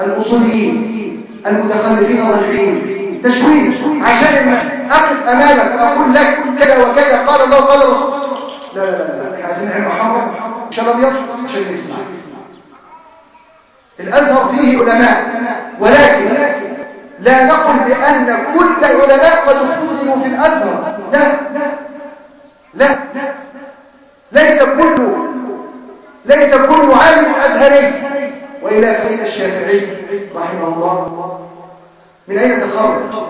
الأصوليين. المتخلفين الرجعين تشويه. عشان أقف أمامك وأقول لك كذا وكذا. قال الله قال الرسول لا لا لا لا. عايزين علم محمد عشان أبيض عشان نسمع. الأزهر فيه علماء ولكن لا نقل بأن كل العلماء قد اختزلوا في الأزهر. لا لا. ليس كل ليس كل عالم أزهري. وإلى فإن الشافعي رحمه الله. من أين تخرج؟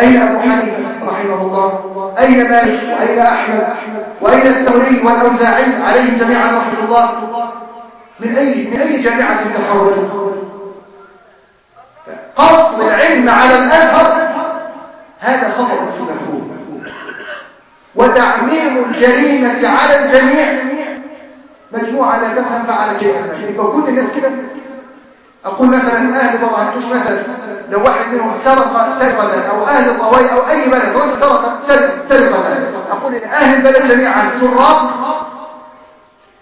أين أبو حنيفة رحمه الله؟ أين مالك؟ وأين أحمد؟ وأين الثوري والأوزاعي عليهم جميعا رحمة الله؟ من أي, من أي جامعة تخرج؟ قصر العلم على الأزهر. هذا خطأ في المفهوم وتعميم الجريمة على الجميع. مجموعة لا تفهم فعل شيئا يبقى كل الناس كده. أقول مثلا أهل مراكش مثلا. لو واحد منهم سرق سرقة أو أهل الطوائي أو أي بلد سرق سرقة أقول إن أهل البلد جميعا سراق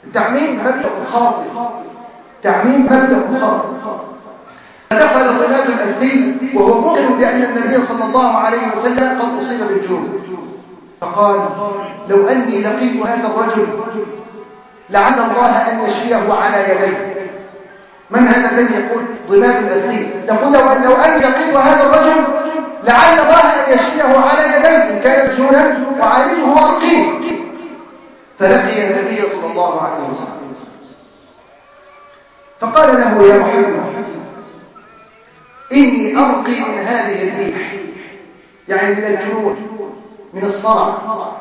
التعميم مبدأ خاطئ. تعميم مبدأ خاطئ. دخل الرماد الأسدي وهو مؤمن بأن النبي صلى الله عليه وسلم قد أصيب بالجوع. فقال لو أني لقيت هذا الرجل لعل الله أن يشفيه على يديه. من هذا الذي يقول؟ ضماد الأسدي يقول لو أن لقيت هذا الرجل لعل الله أن يشفيه على يديه إن كان مجنونا وعالجه وأرقيه. فلقي النبي صلى الله عليه وسلم. فقال له يا محمد إني أرقي من هذه الريح يعني من الجنود من الصرع.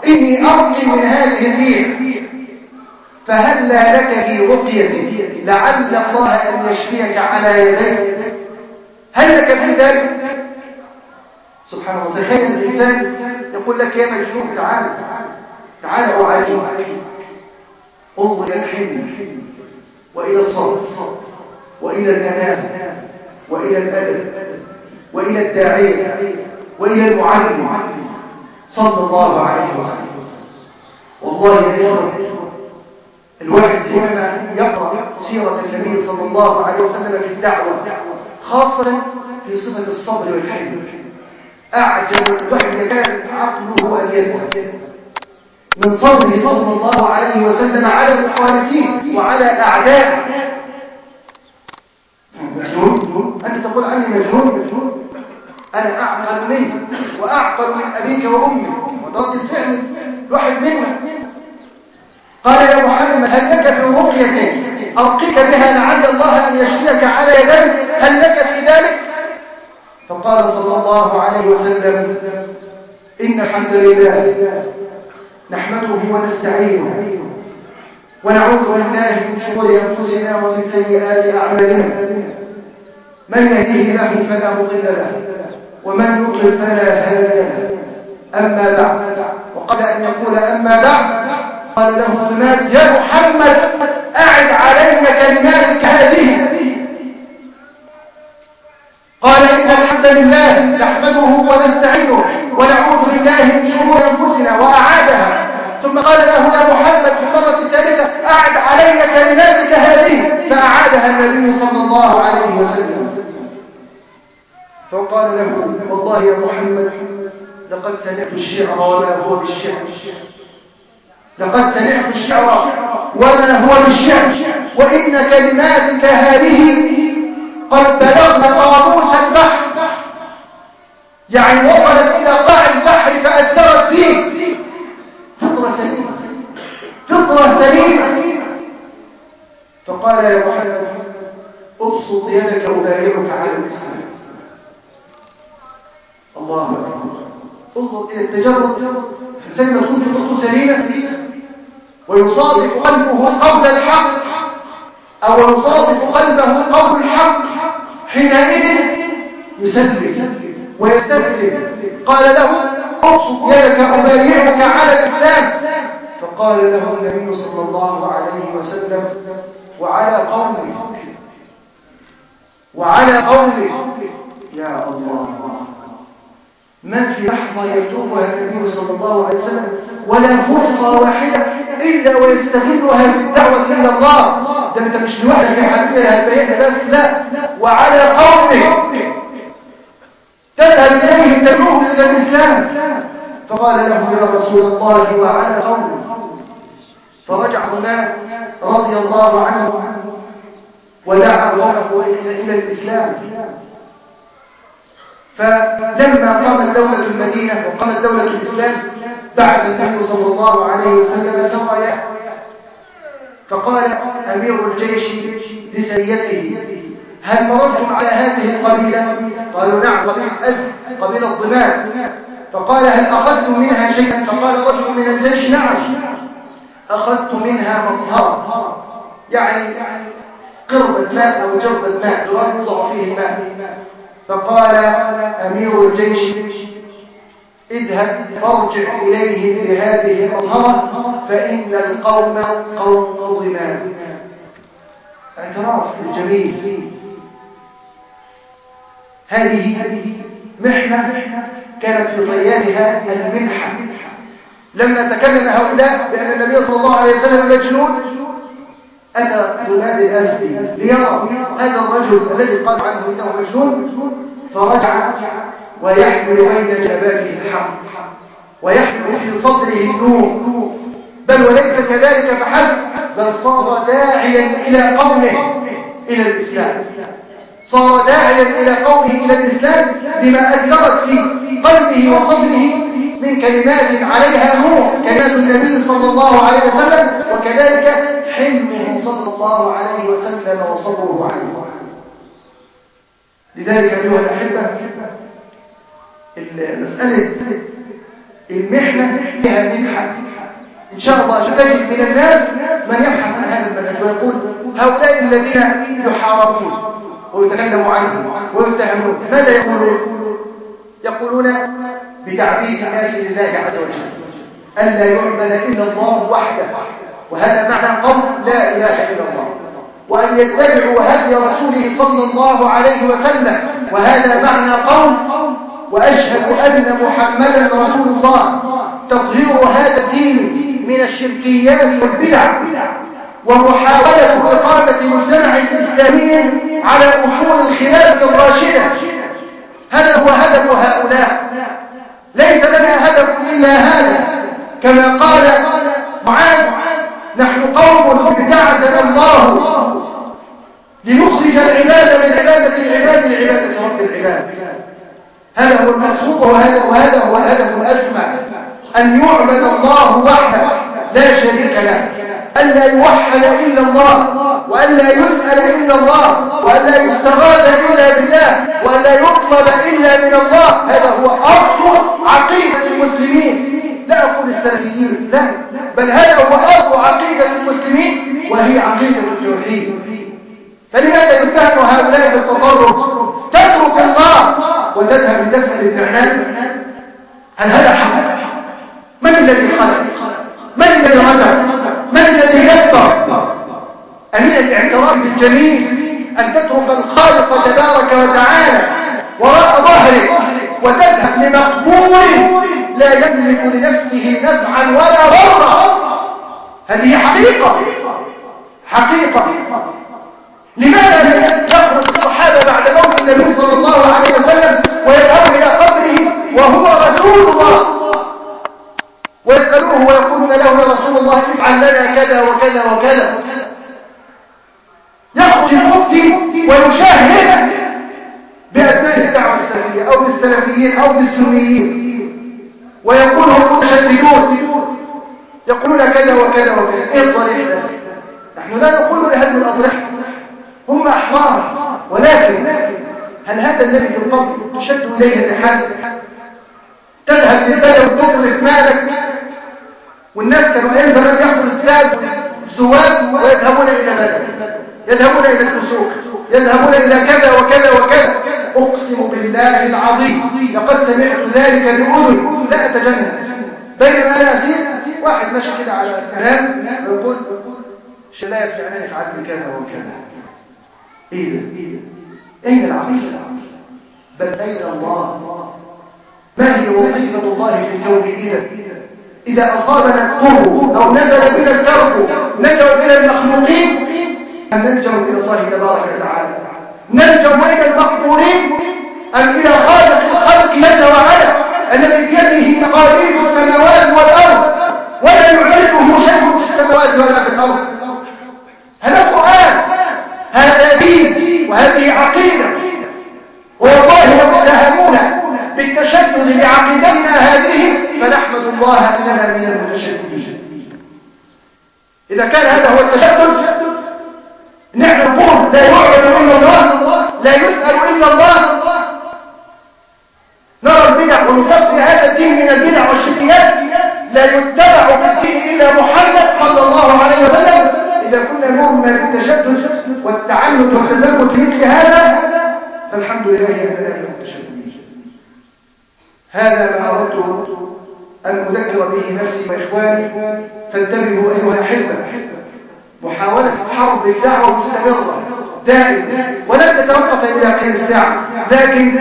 إني أرقي من هذه الريح. فهل لا لك في رقية لعل الله أن يشفيك على يديك؟ هل لك في ذلك؟ سبحان الله تخيل الإنسان يقول لك يا مجنون تعال تعال أعالجك انظر إلى الحلم وإلى الصبر وإلى الأنام وإلى الأدب وإلى الداعية وإلى المعلم صلى الله عليه وسلم. والله يا الواحد حينما يقرأ سيرة النبي صلى الله عليه وسلم في الدعوة خاصة في صفة الصبر والحلم. أعجب الواحد كان عقله أن يذهب من صبره صلى الله عليه وسلم على المخالفين وعلى أعدائه مجنون؟ أنت تقول عني مجنون؟ أنا أعقل منك وأعقل من أبيك وأمك وضد الفعل واحد منا قال محمد هل لك في رقية أرقيك بها لعل الله أن يشفيك على يديك هل لك في ذلك؟ فقال صلى الله عليه وسلم إن الحمد لله نحمده ونستعينه ونعوذ بالله من شرور أنفسنا ومن سيئات أعمالنا. من يهديه الله فلا مضل له ومن يضلل فلا هادي له. أما بعد وقبل أن يقول أما بعد قال له هناك يا محمد أعد علي كلماتك هذه. قال إن الحمد لله نحمده ونستعينه ونعوذ بالله من شرور أنفسنا وأعادها. ثم قال له يا محمد في المرة الثالثة أعد علي كلماتك هذه. فأعادها النبي صلى الله عليه وسلم. فقال له والله يا محمد لقد سمعت الشعر وما هو بالشعر. لقد سمعت الشعر وما هو بالشعر وإن كلماتك هذه قد بلغنا قاموس البحر. يعني وصلت إلى قاع البحر فأثرت فيه فطرة سليمة فطرة سليمة. فقال يا محمد أبسط يدك أبايعك على الإسلام. الله أكبر. انظر إلى التجرد. الإنسان يكون في خطوة سليمة؟ ويصادف قلبه قول الحق أو يصادف قلبه قول الحق حينئذ يسلم ويستسلم. قال له ابسط يدك أبايعك على الإسلام. فقال له النبي صلى الله عليه وسلم وعلى قومه وعلى قومه يا الله. ما في لحظة يتوبها النبي صلى الله عليه وسلم ولا فرصة واحدة. إلا ويستغلها في الدعوة إلى الله. ده أنت مش لوحدك يا حبيبي هتبيعنا بس لا. وعلى قومه تذهب إليهم تدعوهم إلى الإسلام. فقال له يا رسول الله وعلى قومه فرجع هناك رضي الله عنه ودعا قومه إلى الإسلام. فلما قامت دولة المدينة وقامت دولة الإسلام بعد النبي صلى الله عليه وسلم سرايا فقال أمير الجيش لسريته هل مررتم على هذه القبيلة؟ قالوا نعم قبيلة أزد قبيلة ضمان فقال هل أخذتم منها شيئا؟ فقال رجل من الجيش نعم. أخذت منها مطهرة يعني قربة ماء أو جربة ماء جراب يوضع فيه الماء. فقال أمير الجيش اذهب فارجع إليهم بهذه المطهرة فإن القوم قوم ضمان اعتراف الجميل هذه محنة كانت في طيانها المنحة. لما تكلم هؤلاء بأن النبي صلى الله عليه وسلم مجنون أتى بلاد الأسدي ليرى هذا الرجل الذي قال عنه إنه مجنون فرجع ويحمل بين جباته الحق. ويحمل في صدره النور. بل وليس كذلك فحسب بل صار داعيا إلى قومه إلى الإسلام. صار داعيا إلى قومه إلى الإسلام بما أثرت في قلبه وصدره من كلمات عليها نور كلمات النبي صلى الله عليه وسلم وكذلك حلمه صلى الله عليه وسلم وصبره عنه لذلك أيها الأحبة مسألة المحنة فيها منحة إن شاء الله ستجد من الناس من يبحث عن هذا المنهج ويقول هؤلاء الذين يحاربون ويتكلموا عنهم ويتهمون ماذا يقولون؟ يقولون بتعبيد الناس لله عز وجل ألا يعبد إلا الله وحده وهذا معنى قول لا إله إلا الله وأن يتبعوا هدي رسوله صلى الله عليه وسلم وهذا معنى قول وأشهد أن محمدا رسول الله. تطهير هذا الدين من الشركيات والبدع ومحاولة إقامة مجتمع إسلامي على أصول الخلافة الراشدة. هذا هو هدف هؤلاء. ليس لنا هدف إلا هذا. كما قال معاذ نحن قوم ابتعثنا الله. لنخرج العباد من عبادة العباد لعبادة رب العباد. هذا هو المقصود وهذا, وهذا هو الهدف الأسمى. أن يعبد الله وحده لا شريك له. ألا يوحد إلا الله وألا يسأل إلا الله وألا يستغاث إلا بالله وألا يطلب إلا من الله. هذا هو أصل عقيدة المسلمين. لا أقول السلفيين لا. بل هذا هو أصل عقيدة المسلمين وهي عقيدة التوحيد. فلماذا يتهم هؤلاء بالتطرف تترك الله. وتذهب لتسأل الإعلان. هل هذا حق؟ من الذي خلق؟ من الذي رزق؟ من الذي يكبر أمين الاعتراف بالجميل أن تترك الخالق تبارك وتعالى وراء ظهرك وتذهب لمقبول لا يملك لنفسه نفعا ولا ضرا. هذه حقيقة. حقيقة. لماذا لم يخرج الصحابة بعد موت النبي صلى الله عليه وسلم ويذهبوا إلى قبره وهو رسول الله؟ ويسألوه ويقولون له يا رسول الله افعل لنا كذا وكذا وكذا. يخرج المفتي ويشاهد بأبناء الدعوة السلفية أو بالسلفيين أو بالسنيين. ويقول هم متشددون. يقولون كذا وكذا وكذا. إيه الطريق نحن لا نقول لهدم الأضرحة هم أحرار ولكن هل هذا الذي في القبر تشد إليه الرحال؟ تذهب للبلد وتصرف مالك. والناس كانوا أيام زمان يأخذوا الساد الزواد ويذهبون إلى بلد يذهبون إلى الفسوق. يذهبون إلى كذا وكذا وكذا. أقسم بالله العظيم. لقد سمعت ذلك بأذن. لا أتجنن. بينما أنا أسير واحد ماشي كده على الكلام ويقول شلايف يعني فعلت كذا وكذا. إيه ده؟ أين العقيدة؟ بل أين الله؟ ما هي وظيفة الله في الكون إذا؟ إذا أصابنا الضر أو نزل بنا الكرب نجوا إلى المخلوقين أم ننجو إلى الله تبارك وتعالى ننجو إلى المقبورين أم إلى خالق الخلق جل وعلا الذي بيده مقاليد السماوات والأرض ولا يعجزه شيء في السماوات ولا في الأرض هذا قرآن هذا دين وهذه عقيدة والله يتهمون بالتشدد بعقيدتنا هذه فنحمد الله أننا من المتشددين. إذا كان هذا هو التشدد نحن نقول لا يعبد إلا الله لا يسأل إلا الله. نرى البدع ونصفي هذا الدين من البدع والشركيات لا يتبع في الدين إلا محمد صلى الله عليه وسلم. إذا كنا نؤمن بالتشدد والتعنت والتزمت مثل هذا فالحمد لله أننا المتشددين هذا ما أردت أن أذكر به نفسي وإخواني فانتبهوا أيها الأحبة محاولة حرب الدعوة مستمرة دائما ولن تتوقف إلى قيام الساعة لكن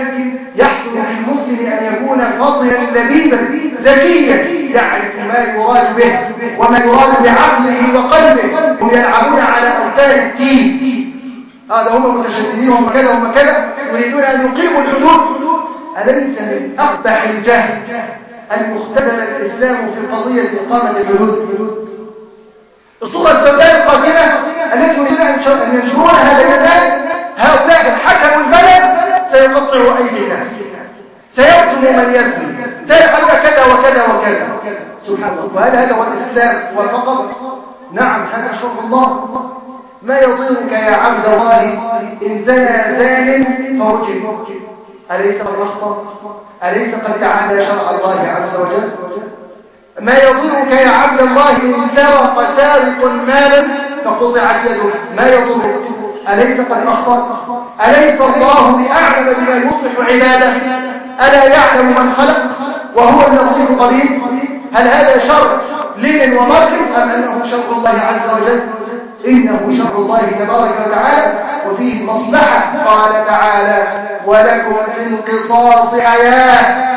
يحصل للمسلم أن يكون فضلا لبيبا ذكيا يعرف ما يراد به وما يراد بعقله وقلبه هم يلعبون على أركان الدين. هذا هم متشددين هم كذا هم كذا يريدون أن يقيموا الحدود. أليس من أقبح الجهل أن يختزل الإسلام في قضية إقامة الحدود الصورة السوداء القادمة التي يريدون أن ينشرونها بين الناس هؤلاء حكموا البلد سيقطع أيدي الناس. سيقتل من يزني. سيفعل كذا وكذا وكذا. سبحان الله. وهل هذا هو الإسلام وفقط نعم هذا شرف الله. ما يضيرك يا عبد الله إن زنى زان فرجم أليس أخطأ أليس قد تعدى شرع الله عز وجل؟ ما يضرك يا عبد الله إن سرق سارق مالا فقطعت يده. ما يضرك؟ أليس قد أخطأ؟ أليس الله بأعلم بما يصلح عباده؟ ألا يعلم من خلق وهو اللطيف القدير هل هذا شر لين ومركز أم أنه شر الله عز وجل؟ إنه شر الله تبارك وتعالى وفيه مصلحة. قال تعالى ولكم في القصاص حياة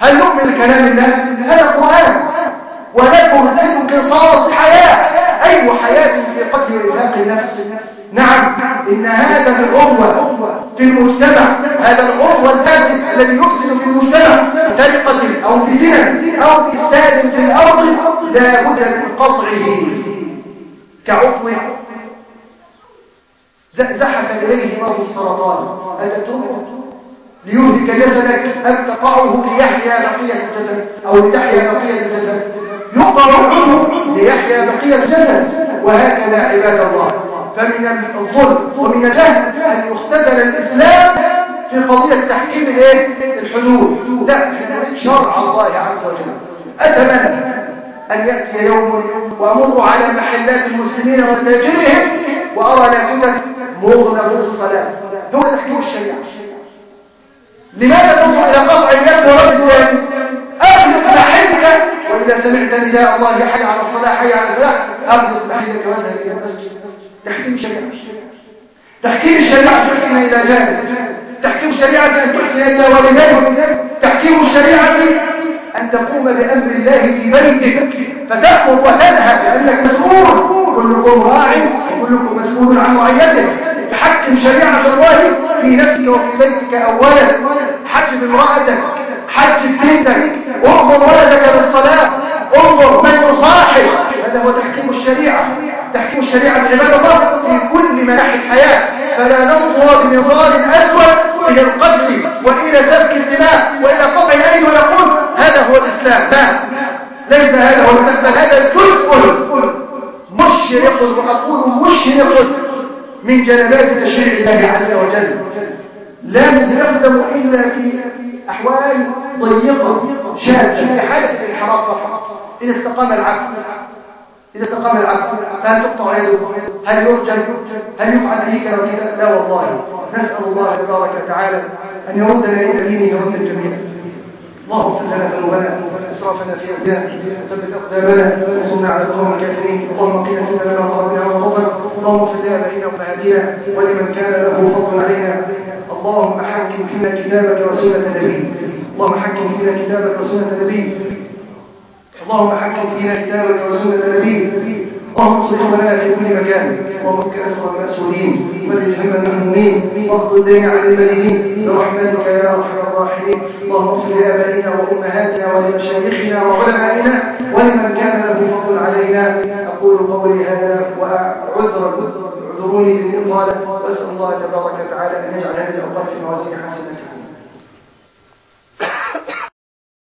هل نؤمن بكلام الله؟ هذا القرآن. ولكم في القصاص حياة أي حياة في قتل وإزهاق النفس. نعم إن هذا العضو في المجتمع هذا العضو الفاسد الذي يفسد في المجتمع بسرقة أو بزنا أو بإفساد في الأرض لا بد من قطعه. كعضو زحف إليه مرض السرطان. هذا تركه ليهلك جسدك. أن تقعه ليحيا بقية الجسد أو لتحيا بقية الجسد؟ يقطع العضو ليحيا بقية الجسد. وهكذا عباد الله. فمن الظلم ومن الجهل أن يختزل الإسلام في قضية تحكيم الايه الحدود. لا شرع الله عز وجل. أتمنى أن يأتي يوم وأمر على محلات المسلمين وتاجرهم وأرى لافتة مغلق الصلاة. دون تحكيم الشريعة. لماذا تنظر إلى قطع اليد ورد الثاني أغلق محلك. وإذا سمعت نداء الله حي على الصلاة حي على الفلاح أغلق محلك وأذهب إلى المسجد. تحكيم الشريعة تحكيم الشريعة تحسن إلى جانب. تحكيم الشريعة أن تحسن إلى والديك. تحكيم الشريعة أن تقوم بأمر الله في بيتك فتأمر وتنهى لأنك مسؤول. كلكم راع وكلكم مسؤول عن رعيته. تحكم شريعة الله في نفسك وفي بيتك أولا. حجب امرأتك حجب بنتك. انظر ولدك بالصلاة انظر من يصاحب. هذا هو تحكيم الشريعة. تحكيم الشريعة عباد الله في كل مناحي الحياة. فلا ننظر بنظار أسود إلى القتل وإلى سفك الدماء وإلى قطع الأيدي ونقول هذا هو الإسلام. لا. ليس هذا هو الإسلام بل هذا جزء مشرق وأقول مشرق من جلبات تشريع الله عز وجل. لا نستخدم إلا في أحوال ضيقة شاذة في حالة الانحراف فقط إذا استقام العبد. إذا استقام العبد هل تقطع يده هل يرجل هل يفعل به كذا وكذا لا والله. نسأل الله تبارك وتعالى أن يردنا إلى دينه ردا جميلا اللهم اغفر لنا ذنوبنا أسرافنا في امرنا وثبت أقدامنا وانصرنا على القوم الكافرين. اللهم قنا فينا لما فرضنا وفضل اللهم اغفر لابائنا وامهاتنا ولمن كان له فضل علينا. اللهم حكم فينا كتابك وسنة نبيك اللهم حكم فينا كتابك وسنة نبيك اللهم حكم فينا كتابك وسنة نبيك اللهم اصلح لنا في كل مكان. اللهم اسر المسؤولين فرج هم المهمومين واقض الدين عن المدينين برحمتك يا أرحم الراحمين. اللهم اغفر لآبائنا وأمهاتنا ولمشايخنا وعلمائنا ولمن كان له فضل علينا. أقول قولي هذا وأعذر اعذروني بالاطاله وأسأل الله تبارك وتعالى أن يجعل هذه الأوقات في موازين حسناتكم.